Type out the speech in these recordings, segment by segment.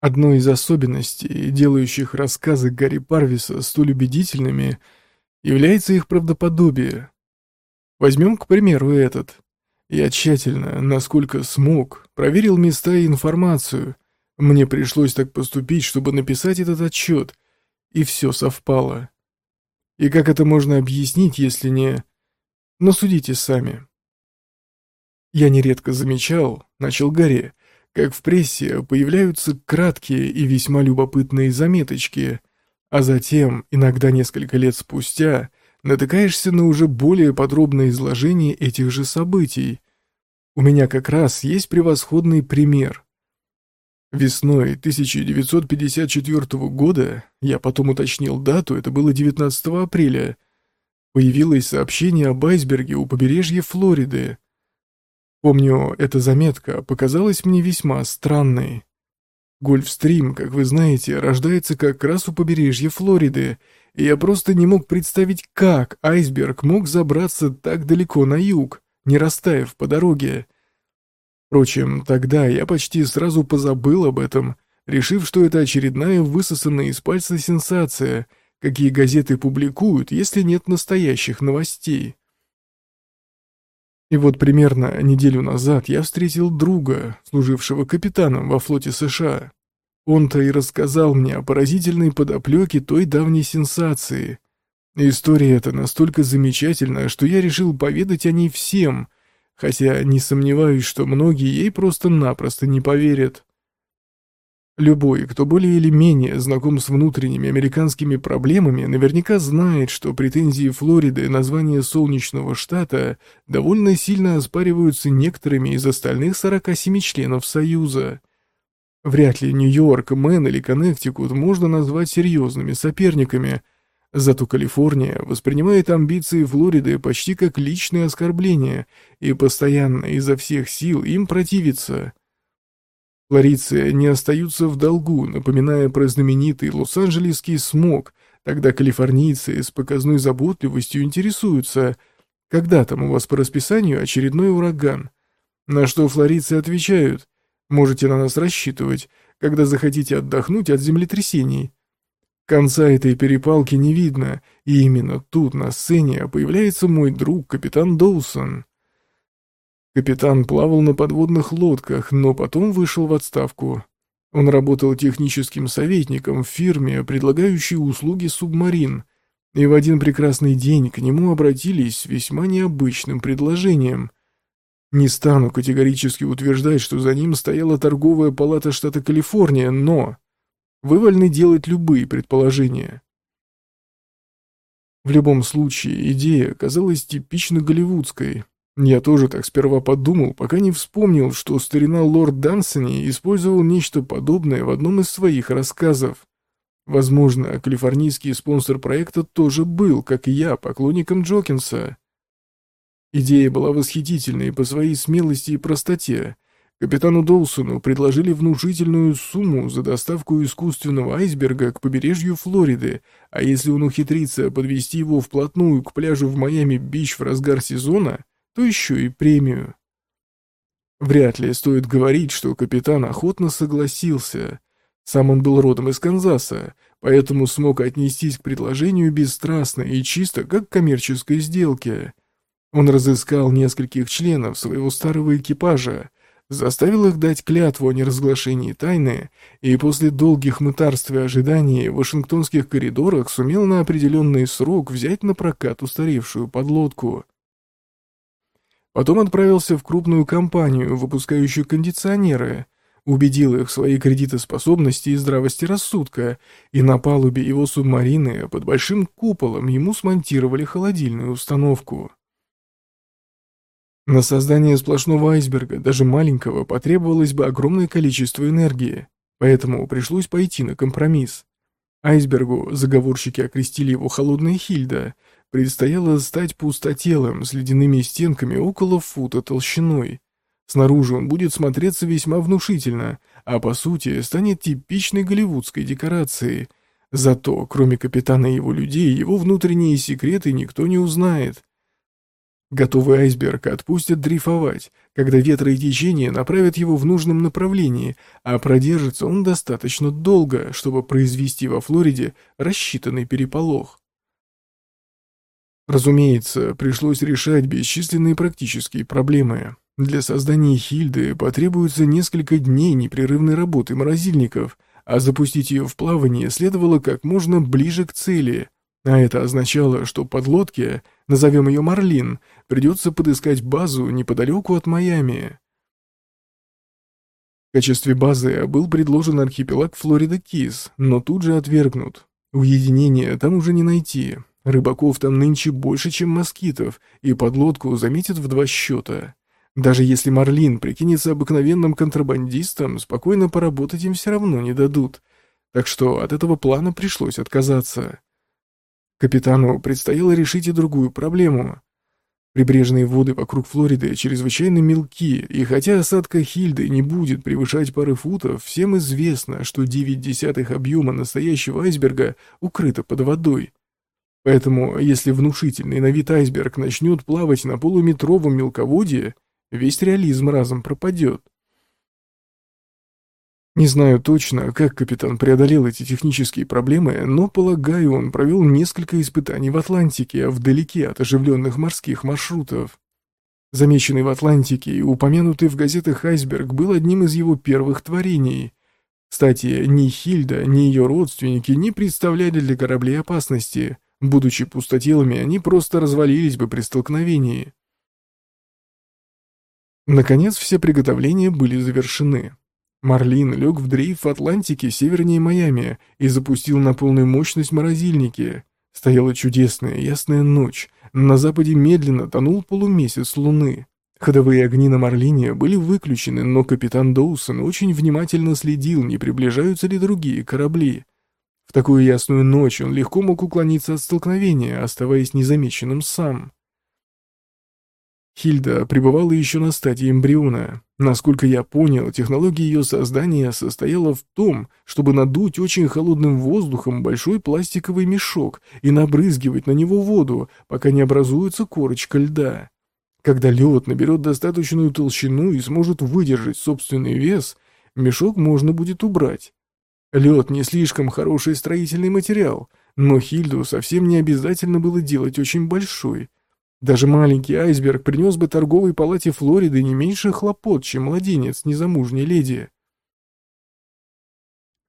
Одной из особенностей, делающих рассказы Гарри Парвиса столь убедительными, является их правдоподобие. Возьмем, к примеру, этот. Я тщательно, насколько смог, проверил места и информацию. Мне пришлось так поступить, чтобы написать этот отчет, и все совпало. И как это можно объяснить, если не... Но судите сами. Я нередко замечал, начал Гарри, как в прессе появляются краткие и весьма любопытные заметочки, а затем, иногда несколько лет спустя, натыкаешься на уже более подробное изложение этих же событий. У меня как раз есть превосходный пример. Весной 1954 года, я потом уточнил дату, это было 19 апреля, появилось сообщение об айсберге у побережья Флориды, Помню, эта заметка показалась мне весьма странной. Гольфстрим, как вы знаете, рождается как раз у побережья Флориды, и я просто не мог представить, как айсберг мог забраться так далеко на юг, не растаяв по дороге. Впрочем, тогда я почти сразу позабыл об этом, решив, что это очередная высосанная из пальца сенсация, какие газеты публикуют, если нет настоящих новостей. И вот примерно неделю назад я встретил друга, служившего капитаном во флоте США. Он-то и рассказал мне о поразительной подоплеке той давней сенсации. История эта настолько замечательная, что я решил поведать о ней всем, хотя не сомневаюсь, что многие ей просто-напросто не поверят. Любой, кто более или менее знаком с внутренними американскими проблемами, наверняка знает, что претензии Флориды на название солнечного штата довольно сильно оспариваются некоторыми из остальных 47 членов Союза. Вряд ли Нью-Йорк, Мэн или Коннектикут можно назвать серьезными соперниками, зато Калифорния воспринимает амбиции Флориды почти как личное оскорбление и постоянно изо всех сил им противится. Флорицы не остаются в долгу, напоминая про знаменитый лос-анджелесский смог, тогда калифорнийцы с показной заботливостью интересуются, когда там у вас по расписанию очередной ураган. На что флорицы отвечают, можете на нас рассчитывать, когда захотите отдохнуть от землетрясений. Конца этой перепалки не видно, и именно тут на сцене появляется мой друг капитан Доусон. Капитан плавал на подводных лодках, но потом вышел в отставку. Он работал техническим советником в фирме, предлагающей услуги субмарин, и в один прекрасный день к нему обратились с весьма необычным предложением. Не стану категорически утверждать, что за ним стояла торговая палата штата Калифорния, но вы вольны делать любые предположения. В любом случае, идея казалась типично голливудской, я тоже так сперва подумал, пока не вспомнил, что старина лорд Дансони использовал нечто подобное в одном из своих рассказов. Возможно, калифорнийский спонсор проекта тоже был, как и я, поклонником Джокинса. Идея была восхитительной по своей смелости и простоте. Капитану Долсону предложили внушительную сумму за доставку искусственного айсберга к побережью Флориды, а если он ухитрится подвести его вплотную к пляжу в Майами-Бич в разгар сезона, то еще и премию. Вряд ли стоит говорить, что капитан охотно согласился. Сам он был родом из Канзаса, поэтому смог отнестись к предложению бесстрастно и чисто как к коммерческой сделке. Он разыскал нескольких членов своего старого экипажа, заставил их дать клятву о неразглашении тайны и после долгих мытарств и ожиданий в вашингтонских коридорах сумел на определенный срок взять на прокат устаревшую подлодку. Потом отправился в крупную компанию, выпускающую кондиционеры, убедил их в своей кредитоспособности и здравости рассудка, и на палубе его субмарины под большим куполом ему смонтировали холодильную установку. На создание сплошного айсберга, даже маленького, потребовалось бы огромное количество энергии, поэтому пришлось пойти на компромисс. Айсбергу заговорщики окрестили его «холодная Хильда», предстояло стать пустотелым с ледяными стенками около фута толщиной. Снаружи он будет смотреться весьма внушительно, а по сути станет типичной голливудской декорацией. Зато, кроме капитана и его людей, его внутренние секреты никто не узнает. Готовый айсберг отпустят дрейфовать, когда ветры и течения направят его в нужном направлении, а продержится он достаточно долго, чтобы произвести во Флориде рассчитанный переполох. Разумеется, пришлось решать бесчисленные практические проблемы. Для создания Хильды потребуется несколько дней непрерывной работы морозильников, а запустить ее в плавание следовало как можно ближе к цели. А это означало, что подлодке, назовем ее Марлин, придется подыскать базу неподалеку от Майами. В качестве базы был предложен архипелаг Флорида-Кис, но тут же отвергнут. Уединения там уже не найти. Рыбаков там нынче больше, чем москитов, и подлодку заметят в два счета. Даже если Марлин прикинется обыкновенным контрабандистом, спокойно поработать им все равно не дадут. Так что от этого плана пришлось отказаться. Капитану предстояло решить и другую проблему. Прибрежные воды вокруг Флориды чрезвычайно мелки, и хотя осадка Хильды не будет превышать пары футов, всем известно, что 9 десятых объема настоящего айсберга укрыто под водой. Поэтому, если внушительный на вид айсберг начнет плавать на полуметровом мелководье, весь реализм разом пропадет. Не знаю точно, как капитан преодолел эти технические проблемы, но, полагаю, он провел несколько испытаний в Атлантике, вдалеке от оживленных морских маршрутов. Замеченный в Атлантике и упомянутый в газетах айсберг был одним из его первых творений. Кстати, ни Хильда, ни ее родственники не представляли для кораблей опасности. Будучи пустотелыми, они просто развалились бы при столкновении. Наконец, все приготовления были завершены. Марлин лег в дрейф в Атлантике севернее Майами и запустил на полную мощность морозильники. Стояла чудесная ясная ночь. На западе медленно тонул полумесяц луны. Ходовые огни на Марлине были выключены, но капитан Доусон очень внимательно следил, не приближаются ли другие корабли. В такую ясную ночь он легко мог уклониться от столкновения, оставаясь незамеченным сам. Хильда пребывала еще на стадии эмбриона. Насколько я понял, технология ее создания состояла в том, чтобы надуть очень холодным воздухом большой пластиковый мешок и набрызгивать на него воду, пока не образуется корочка льда. Когда лед наберет достаточную толщину и сможет выдержать собственный вес, мешок можно будет убрать. Лед не слишком хороший строительный материал, но Хильду совсем не обязательно было делать очень большой – даже маленький айсберг принес бы торговой палате Флориды не меньше хлопот, чем младенец незамужней леди.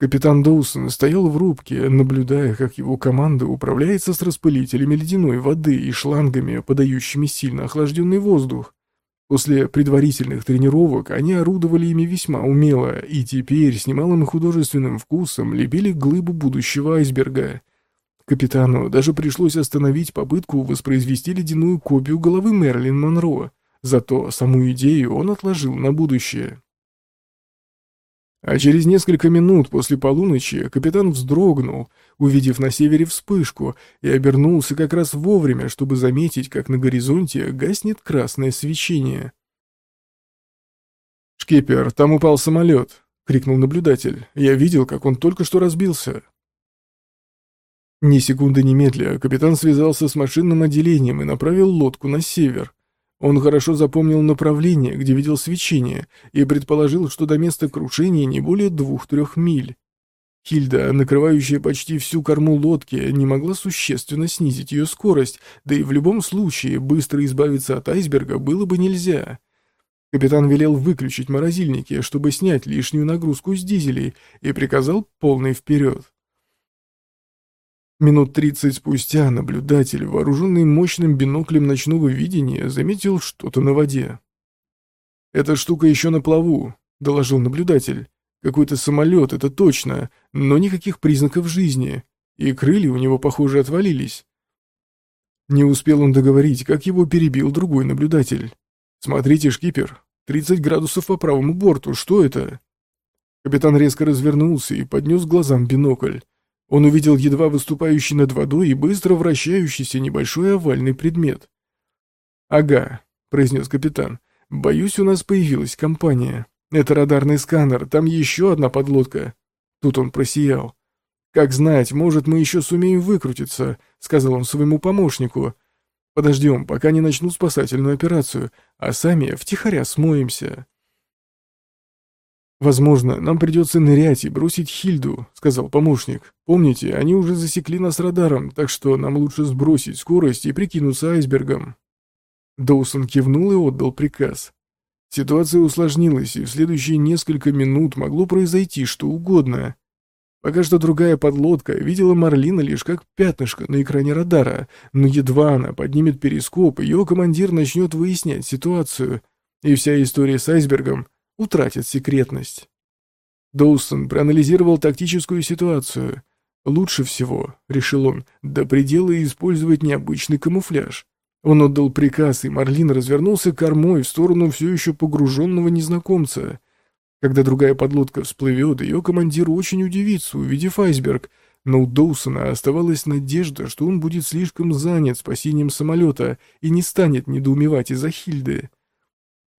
Капитан Доусон стоял в рубке, наблюдая, как его команда управляется с распылителями ледяной воды и шлангами, подающими сильно охлажденный воздух. После предварительных тренировок они орудовали ими весьма умело, и теперь с немалым художественным вкусом лепили глыбу будущего айсберга — Капитану даже пришлось остановить попытку воспроизвести ледяную копию головы Мерлин Монро, зато саму идею он отложил на будущее. А через несколько минут после полуночи капитан вздрогнул, увидев на севере вспышку, и обернулся как раз вовремя, чтобы заметить, как на горизонте гаснет красное свечение. «Шкипер, там упал самолет!» — крикнул наблюдатель. «Я видел, как он только что разбился. Ни секунды немедля капитан связался с машинным отделением и направил лодку на север. Он хорошо запомнил направление, где видел свечение, и предположил, что до места крушения не более двух-трех миль. Хильда, накрывающая почти всю корму лодки, не могла существенно снизить ее скорость, да и в любом случае быстро избавиться от айсберга было бы нельзя. Капитан велел выключить морозильники, чтобы снять лишнюю нагрузку с дизелей, и приказал полный вперед. Минут тридцать спустя наблюдатель, вооруженный мощным биноклем ночного видения, заметил что-то на воде. «Эта штука еще на плаву», — доложил наблюдатель. «Какой-то самолет, это точно, но никаких признаков жизни. И крылья у него, похоже, отвалились». Не успел он договорить, как его перебил другой наблюдатель. «Смотрите, шкипер, 30 градусов по правому борту, что это?» Капитан резко развернулся и поднес глазам бинокль. Он увидел едва выступающий над водой и быстро вращающийся небольшой овальный предмет. «Ага», — произнес капитан, — «боюсь, у нас появилась компания. Это радарный сканер, там еще одна подлодка». Тут он просиял. «Как знать, может, мы еще сумеем выкрутиться», — сказал он своему помощнику. Подождем, пока не начнут спасательную операцию, а сами втихаря смоемся. «Возможно, нам придется нырять и бросить Хильду», — сказал помощник. «Помните, они уже засекли нас радаром, так что нам лучше сбросить скорость и прикинуться айсбергом». Доусон кивнул и отдал приказ. Ситуация усложнилась, и в следующие несколько минут могло произойти что угодно. Пока что другая подлодка видела Марлина лишь как пятнышко на экране радара, но едва она поднимет перископ, ее командир начнет выяснять ситуацию, и вся история с айсбергом утратит секретность. Доусон проанализировал тактическую ситуацию. Лучше всего, решил он, до предела использовать необычный камуфляж. Он отдал приказ, и Марлин развернулся кормой в сторону все еще погруженного незнакомца. Когда другая подлодка всплывет, ее командир очень удивится, увидев айсберг, но у Доусона оставалась надежда, что он будет слишком занят спасением самолета и не станет недоумевать из-за Хильды.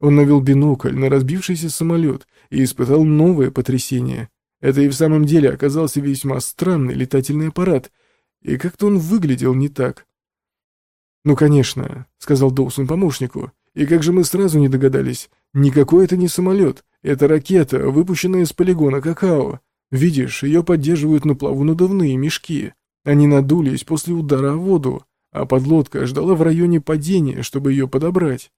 Он навел бинокль на разбившийся самолет и испытал новое потрясение. Это и в самом деле оказался весьма странный летательный аппарат, и как-то он выглядел не так. «Ну, конечно», — сказал Доусон помощнику. «И как же мы сразу не догадались? Никакой это не самолет. Это ракета, выпущенная из полигона какао. Видишь, ее поддерживают на плаву надувные мешки. Они надулись после удара о воду, а подлодка ждала в районе падения, чтобы ее подобрать».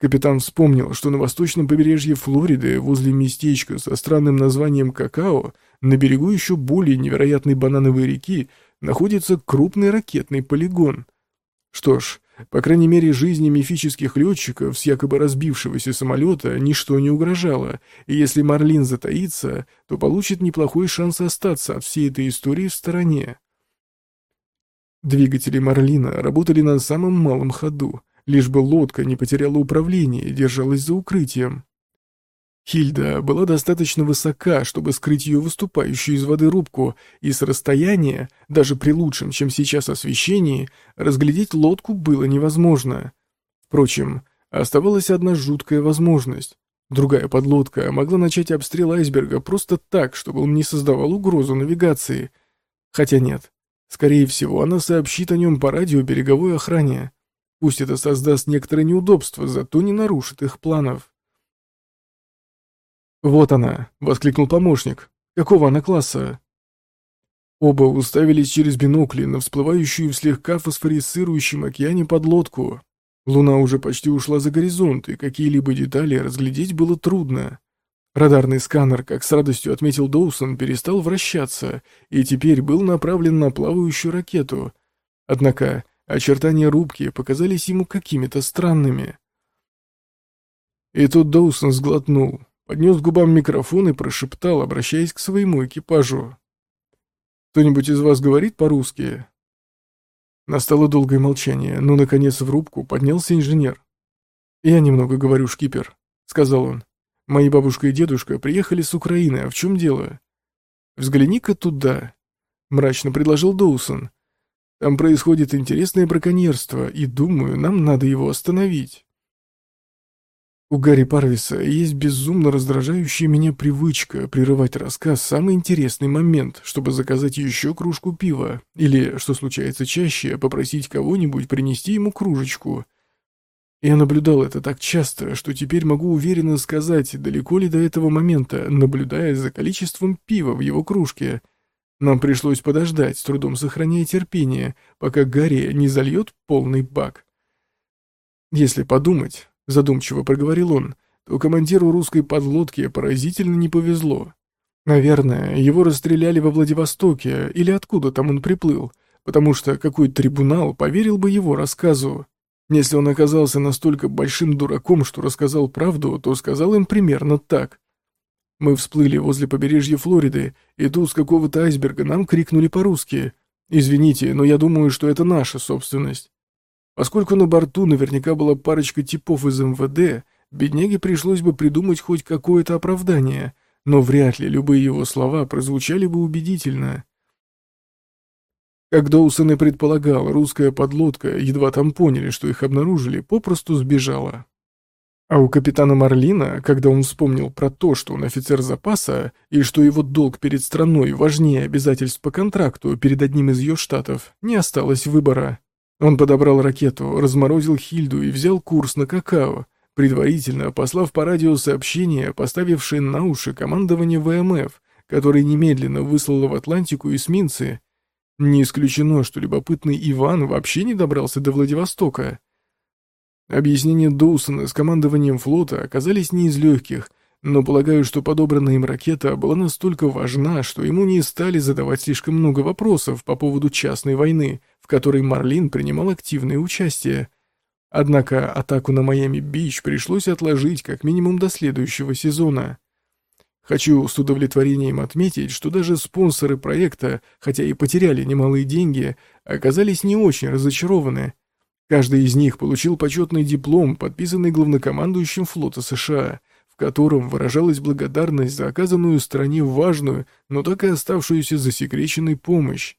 Капитан вспомнил, что на восточном побережье Флориды, возле местечка со странным названием Какао, на берегу еще более невероятной банановой реки, находится крупный ракетный полигон — что ж, по крайней мере, жизни мифических летчиков с якобы разбившегося самолета ничто не угрожало, и если Марлин затаится, то получит неплохой шанс остаться от всей этой истории в стороне. Двигатели Марлина работали на самом малом ходу, лишь бы лодка не потеряла управление и держалась за укрытием. Хильда была достаточно высока, чтобы скрыть ее выступающую из воды рубку, и с расстояния, даже при лучшем, чем сейчас освещении, разглядеть лодку было невозможно. Впрочем, оставалась одна жуткая возможность. Другая подлодка могла начать обстрел айсберга просто так, чтобы он не создавал угрозу навигации. Хотя нет. Скорее всего, она сообщит о нем по радио береговой охране. Пусть это создаст некоторое неудобство, зато не нарушит их планов. «Вот она!» — воскликнул помощник. «Какого она класса?» Оба уставились через бинокли на всплывающую в слегка фосфорицирующем океане подлодку. Луна уже почти ушла за горизонт, и какие-либо детали разглядеть было трудно. Радарный сканер, как с радостью отметил Доусон, перестал вращаться и теперь был направлен на плавающую ракету. Однако очертания рубки показались ему какими-то странными. И тут Доусон сглотнул поднес губам микрофон и прошептал, обращаясь к своему экипажу. «Кто-нибудь из вас говорит по-русски?» Настало долгое молчание, но, наконец, в рубку поднялся инженер. «Я немного говорю, шкипер», — сказал он. «Мои бабушка и дедушка приехали с Украины, а в чем дело?» «Взгляни-ка туда», — мрачно предложил Доусон. «Там происходит интересное браконьерство, и, думаю, нам надо его остановить». У Гарри Парвиса есть безумно раздражающая меня привычка прерывать рассказ в самый интересный момент, чтобы заказать еще кружку пива, или, что случается чаще, попросить кого-нибудь принести ему кружечку. Я наблюдал это так часто, что теперь могу уверенно сказать, далеко ли до этого момента, наблюдая за количеством пива в его кружке. Нам пришлось подождать, с трудом сохраняя терпение, пока Гарри не зальет полный бак. Если подумать, задумчиво проговорил он, то командиру русской подлодки поразительно не повезло. Наверное, его расстреляли во Владивостоке или откуда там он приплыл, потому что какой трибунал поверил бы его рассказу. Если он оказался настолько большим дураком, что рассказал правду, то сказал им примерно так. Мы всплыли возле побережья Флориды, и тут с какого-то айсберга нам крикнули по-русски. «Извините, но я думаю, что это наша собственность». Поскольку на борту наверняка была парочка типов из МВД, бедняге пришлось бы придумать хоть какое-то оправдание, но вряд ли любые его слова прозвучали бы убедительно. Как Доусон и предполагал, русская подлодка, едва там поняли, что их обнаружили, попросту сбежала. А у капитана Марлина, когда он вспомнил про то, что он офицер запаса, и что его долг перед страной важнее обязательств по контракту перед одним из ее штатов, не осталось выбора. Он подобрал ракету, разморозил Хильду и взял курс на какао, предварительно послав по радио сообщение, поставившее на уши командование ВМФ, которое немедленно выслало в Атлантику эсминцы. Не исключено, что любопытный Иван вообще не добрался до Владивостока. Объяснения Доусона с командованием флота оказались не из легких, но полагаю, что подобранная им ракета была настолько важна, что ему не стали задавать слишком много вопросов по поводу частной войны, в которой Марлин принимал активное участие. Однако атаку на Майами-Бич пришлось отложить как минимум до следующего сезона. Хочу с удовлетворением отметить, что даже спонсоры проекта, хотя и потеряли немалые деньги, оказались не очень разочарованы. Каждый из них получил почетный диплом, подписанный главнокомандующим флота США, котором выражалась благодарность за оказанную стране важную, но так и оставшуюся засекреченной помощь.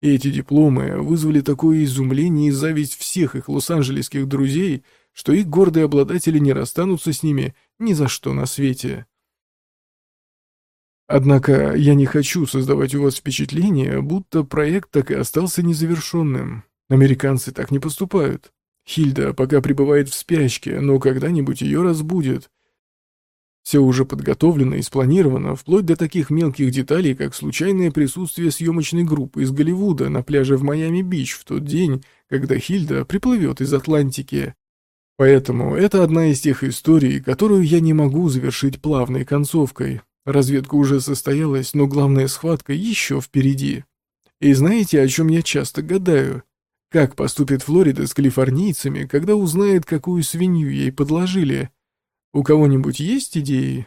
И эти дипломы вызвали такое изумление и зависть всех их лос-анджелесских друзей, что их гордые обладатели не расстанутся с ними ни за что на свете. Однако я не хочу создавать у вас впечатление, будто проект так и остался незавершенным. Американцы так не поступают. Хильда пока пребывает в спячке, но когда-нибудь ее разбудят, все уже подготовлено и спланировано, вплоть до таких мелких деталей, как случайное присутствие съемочной группы из Голливуда на пляже в Майами-Бич в тот день, когда Хильда приплывет из Атлантики. Поэтому это одна из тех историй, которую я не могу завершить плавной концовкой. Разведка уже состоялась, но главная схватка еще впереди. И знаете, о чем я часто гадаю? Как поступит Флорида с калифорнийцами, когда узнает, какую свинью ей подложили? У кого-нибудь есть идеи?